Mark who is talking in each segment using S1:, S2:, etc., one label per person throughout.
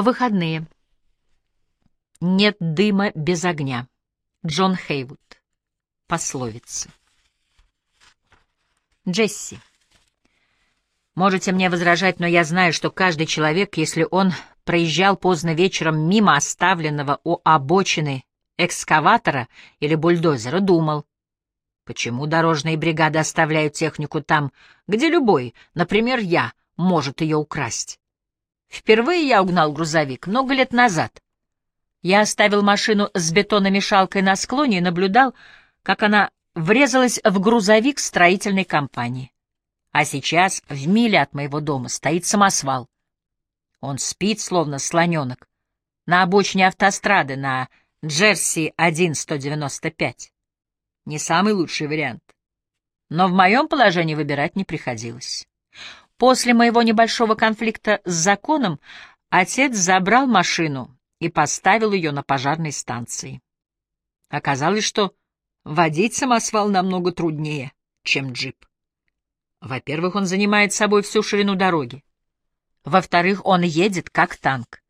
S1: Выходные. Нет дыма без огня. Джон Хейвуд. Пословица. Джесси. Можете мне возражать, но я знаю, что каждый человек, если он проезжал поздно вечером мимо оставленного у обочины экскаватора или бульдозера, думал, почему дорожные бригады оставляют технику там, где любой, например, я, может ее украсть. Впервые я угнал грузовик много лет назад. Я оставил машину с бетономешалкой на склоне и наблюдал, как она врезалась в грузовик строительной компании. А сейчас в миле от моего дома стоит самосвал. Он спит, словно слоненок, на обочине автострады на Джерси-1-195. Не самый лучший вариант. Но в моем положении выбирать не приходилось. После моего небольшого конфликта с законом отец забрал машину и поставил ее на пожарной станции. Оказалось, что водить самосвал намного труднее, чем джип. Во-первых, он занимает собой всю ширину дороги. Во-вторых, он едет как танк.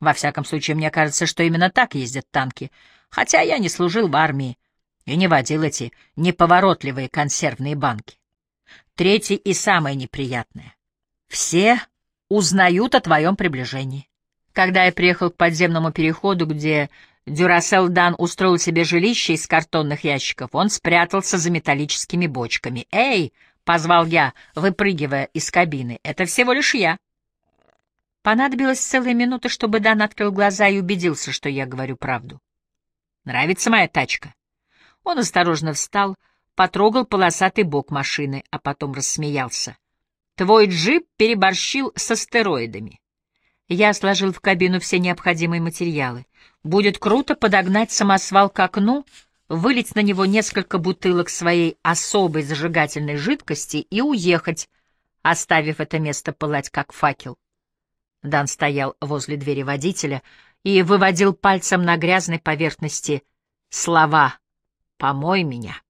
S1: Во всяком случае, мне кажется, что именно так ездят танки, хотя я не служил в армии и не водил эти неповоротливые консервные банки. Третье и самое неприятное. Все узнают о твоем приближении. Когда я приехал к подземному переходу, где Дюрасел Дан устроил себе жилище из картонных ящиков, он спрятался за металлическими бочками. «Эй!» — позвал я, выпрыгивая из кабины. «Это всего лишь я». Понадобилась целая минута, чтобы Дан открыл глаза и убедился, что я говорю правду. «Нравится моя тачка?» Он осторожно встал, — потрогал полосатый бок машины, а потом рассмеялся. «Твой джип переборщил с астероидами». Я сложил в кабину все необходимые материалы. Будет круто подогнать самосвал к окну, вылить на него несколько бутылок своей особой зажигательной жидкости и уехать, оставив это место пылать как факел. Дан стоял возле двери водителя и выводил пальцем на грязной поверхности слова «Помой меня».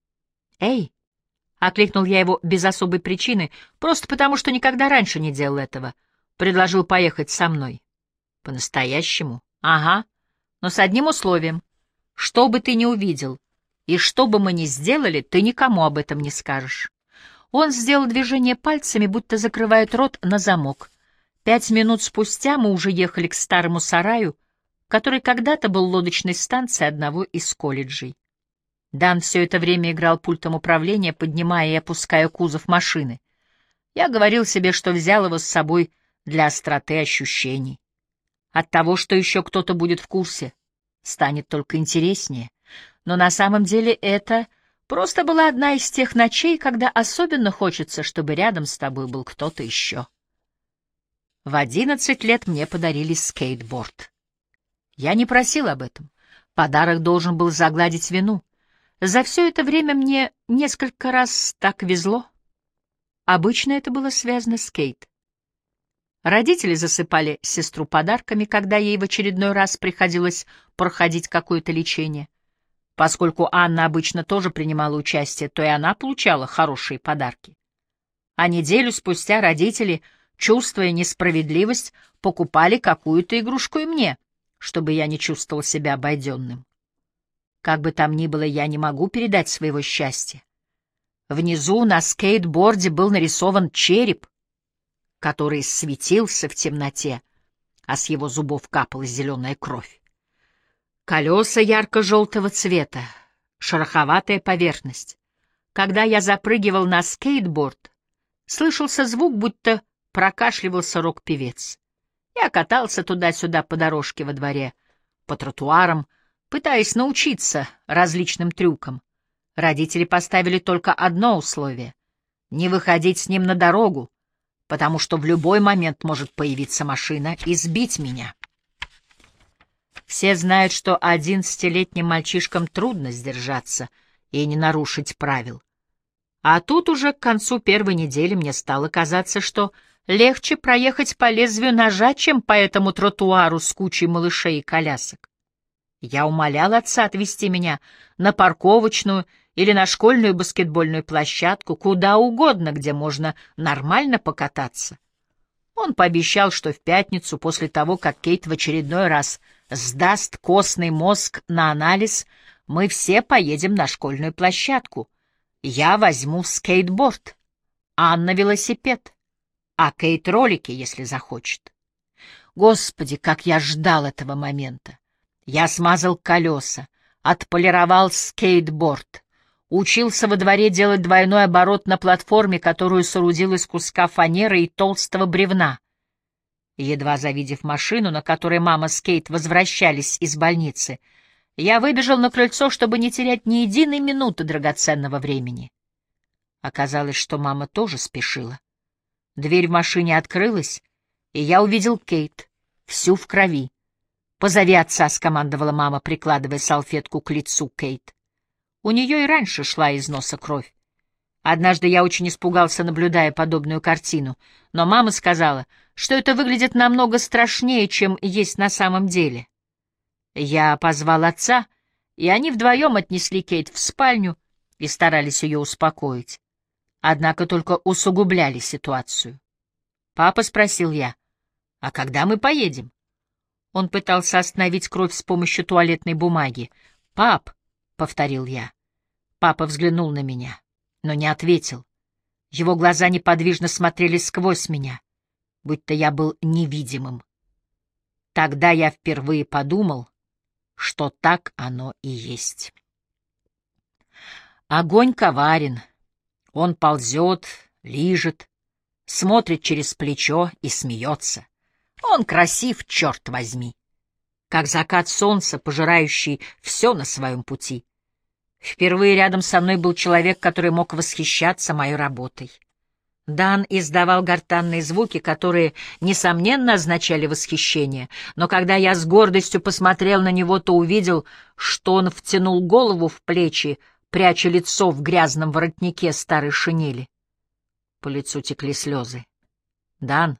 S1: «Эй!» — окликнул я его без особой причины, просто потому, что никогда раньше не делал этого. Предложил поехать со мной. «По-настоящему?» «Ага, но с одним условием. Что бы ты ни увидел и что бы мы ни сделали, ты никому об этом не скажешь». Он сделал движение пальцами, будто закрывает рот на замок. Пять минут спустя мы уже ехали к старому сараю, который когда-то был лодочной станцией одного из колледжей. Дан все это время играл пультом управления, поднимая и опуская кузов машины. Я говорил себе, что взял его с собой для остроты ощущений. От того, что еще кто-то будет в курсе, станет только интереснее. Но на самом деле это просто была одна из тех ночей, когда особенно хочется, чтобы рядом с тобой был кто-то еще. В одиннадцать лет мне подарили скейтборд. Я не просил об этом. Подарок должен был загладить вину. За все это время мне несколько раз так везло. Обычно это было связано с Кейт. Родители засыпали сестру подарками, когда ей в очередной раз приходилось проходить какое-то лечение. Поскольку Анна обычно тоже принимала участие, то и она получала хорошие подарки. А неделю спустя родители, чувствуя несправедливость, покупали какую-то игрушку и мне, чтобы я не чувствовал себя обойденным. Как бы там ни было, я не могу передать своего счастья. Внизу на скейтборде был нарисован череп, который светился в темноте, а с его зубов капала зеленая кровь. Колеса ярко-желтого цвета, шероховатая поверхность. Когда я запрыгивал на скейтборд, слышался звук, будто прокашливался рок-певец. Я катался туда-сюда по дорожке во дворе, по тротуарам, пытаясь научиться различным трюкам. Родители поставили только одно условие — не выходить с ним на дорогу, потому что в любой момент может появиться машина и сбить меня. Все знают, что одиннадцатилетним мальчишкам трудно сдержаться и не нарушить правил. А тут уже к концу первой недели мне стало казаться, что легче проехать по лезвию ножа, чем по этому тротуару с кучей малышей и колясок. Я умолял отца отвезти меня на парковочную или на школьную баскетбольную площадку, куда угодно, где можно нормально покататься. Он пообещал, что в пятницу, после того, как Кейт в очередной раз сдаст костный мозг на анализ, мы все поедем на школьную площадку. Я возьму скейтборд, Анна велосипед, а Кейт ролики, если захочет. Господи, как я ждал этого момента! Я смазал колеса, отполировал скейтборд, учился во дворе делать двойной оборот на платформе, которую соорудил из куска фанеры и толстого бревна. Едва завидев машину, на которой мама с Кейт возвращались из больницы, я выбежал на крыльцо, чтобы не терять ни единой минуты драгоценного времени. Оказалось, что мама тоже спешила. Дверь в машине открылась, и я увидел Кейт, всю в крови. «Позови отца», — скомандовала мама, прикладывая салфетку к лицу Кейт. У нее и раньше шла из носа кровь. Однажды я очень испугался, наблюдая подобную картину, но мама сказала, что это выглядит намного страшнее, чем есть на самом деле. Я позвал отца, и они вдвоем отнесли Кейт в спальню и старались ее успокоить. Однако только усугубляли ситуацию. «Папа», — спросил я, — «а когда мы поедем?» Он пытался остановить кровь с помощью туалетной бумаги. «Пап», — повторил я. Папа взглянул на меня, но не ответил. Его глаза неподвижно смотрели сквозь меня, будто я был невидимым. Тогда я впервые подумал, что так оно и есть. Огонь коварен. Он ползет, лижет, смотрит через плечо и смеется. Он красив, черт возьми, как закат солнца, пожирающий все на своем пути. Впервые рядом со мной был человек, который мог восхищаться моей работой. Дан издавал гортанные звуки, которые, несомненно, означали восхищение, но когда я с гордостью посмотрел на него, то увидел, что он втянул голову в плечи, пряча лицо в грязном воротнике старой шинели. По лицу текли слезы. «Дан,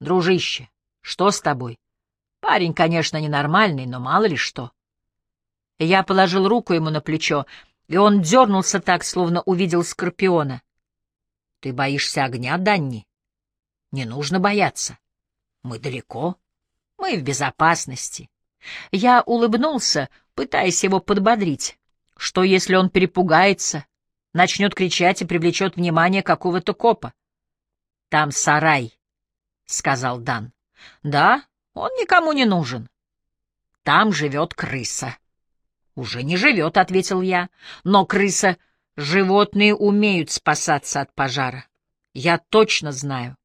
S1: дружище, что с тобой? Парень, конечно, ненормальный, но мало ли что». Я положил руку ему на плечо, и он дернулся так, словно увидел скорпиона. — Ты боишься огня, Данни? Не нужно бояться. Мы далеко. Мы в безопасности. Я улыбнулся, пытаясь его подбодрить. Что, если он перепугается, начнет кричать и привлечет внимание какого-то копа? — Там сарай, — сказал Дан. — Да, он никому не нужен. Там живет крыса. «Уже не живет», — ответил я. «Но крыса... Животные умеют спасаться от пожара. Я точно знаю.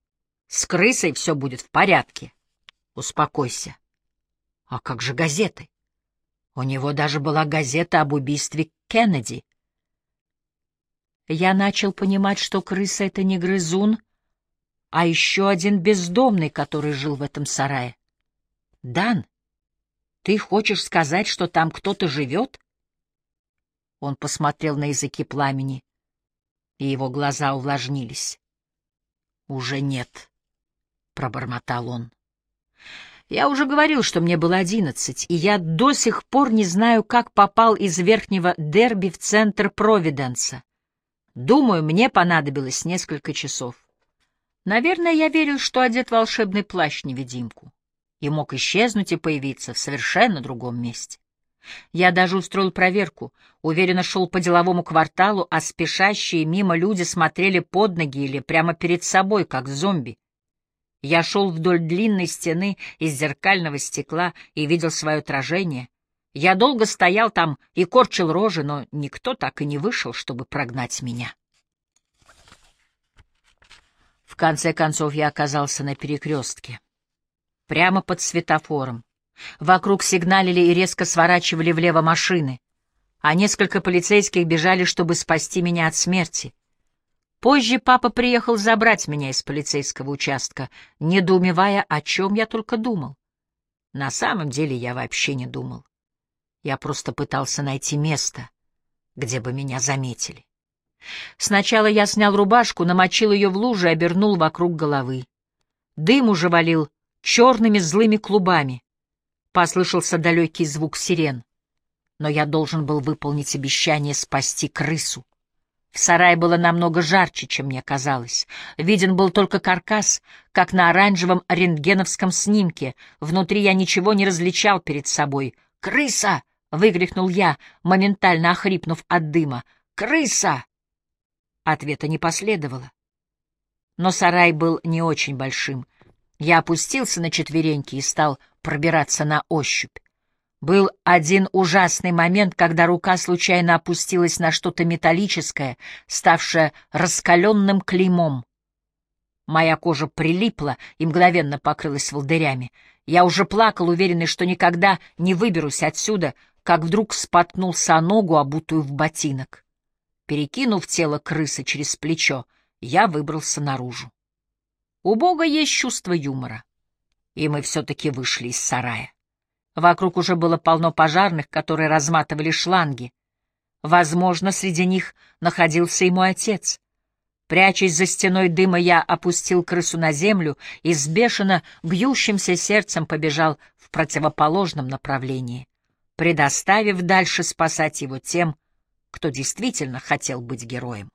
S1: С крысой все будет в порядке. Успокойся». «А как же газеты?» У него даже была газета об убийстве Кеннеди. Я начал понимать, что крыса — это не грызун, а еще один бездомный, который жил в этом сарае. «Дан», ты хочешь сказать, что там кто-то живет? Он посмотрел на языки пламени, и его глаза увлажнились. Уже нет, пробормотал он. Я уже говорил, что мне было одиннадцать, и я до сих пор не знаю, как попал из верхнего дерби в центр Провиденса. Думаю, мне понадобилось несколько часов. Наверное, я верил, что одет волшебный плащ-невидимку и мог исчезнуть и появиться в совершенно другом месте. Я даже устроил проверку, уверенно шел по деловому кварталу, а спешащие мимо люди смотрели под ноги или прямо перед собой, как зомби. Я шел вдоль длинной стены из зеркального стекла и видел свое отражение. Я долго стоял там и корчил рожи, но никто так и не вышел, чтобы прогнать меня. Конце концов я оказался на перекрестке прямо под светофором. Вокруг сигналили и резко сворачивали влево машины, а несколько полицейских бежали, чтобы спасти меня от смерти. Позже папа приехал забрать меня из полицейского участка, недоумевая, о чем я только думал. На самом деле я вообще не думал. Я просто пытался найти место, где бы меня заметили. Сначала я снял рубашку, намочил ее в луже и обернул вокруг головы. Дым уже валил черными злыми клубами. Послышался далекий звук сирен. Но я должен был выполнить обещание спасти крысу. В сарае было намного жарче, чем мне казалось. Виден был только каркас, как на оранжевом рентгеновском снимке. Внутри я ничего не различал перед собой. «Крыса!» — выкрикнул я, моментально охрипнув от дыма. «Крыса!» Ответа не последовало. Но сарай был не очень большим. Я опустился на четвереньки и стал пробираться на ощупь. Был один ужасный момент, когда рука случайно опустилась на что-то металлическое, ставшее раскаленным клеймом. Моя кожа прилипла и мгновенно покрылась волдырями. Я уже плакал, уверенный, что никогда не выберусь отсюда, как вдруг споткнулся о ногу, обутую в ботинок. Перекинув тело крысы через плечо, я выбрался наружу. У Бога есть чувство юмора, и мы все-таки вышли из сарая. Вокруг уже было полно пожарных, которые разматывали шланги. Возможно, среди них находился и мой отец. Прячась за стеной дыма, я опустил крысу на землю и с бешено бьющимся сердцем побежал в противоположном направлении, предоставив дальше спасать его тем, кто действительно хотел быть героем.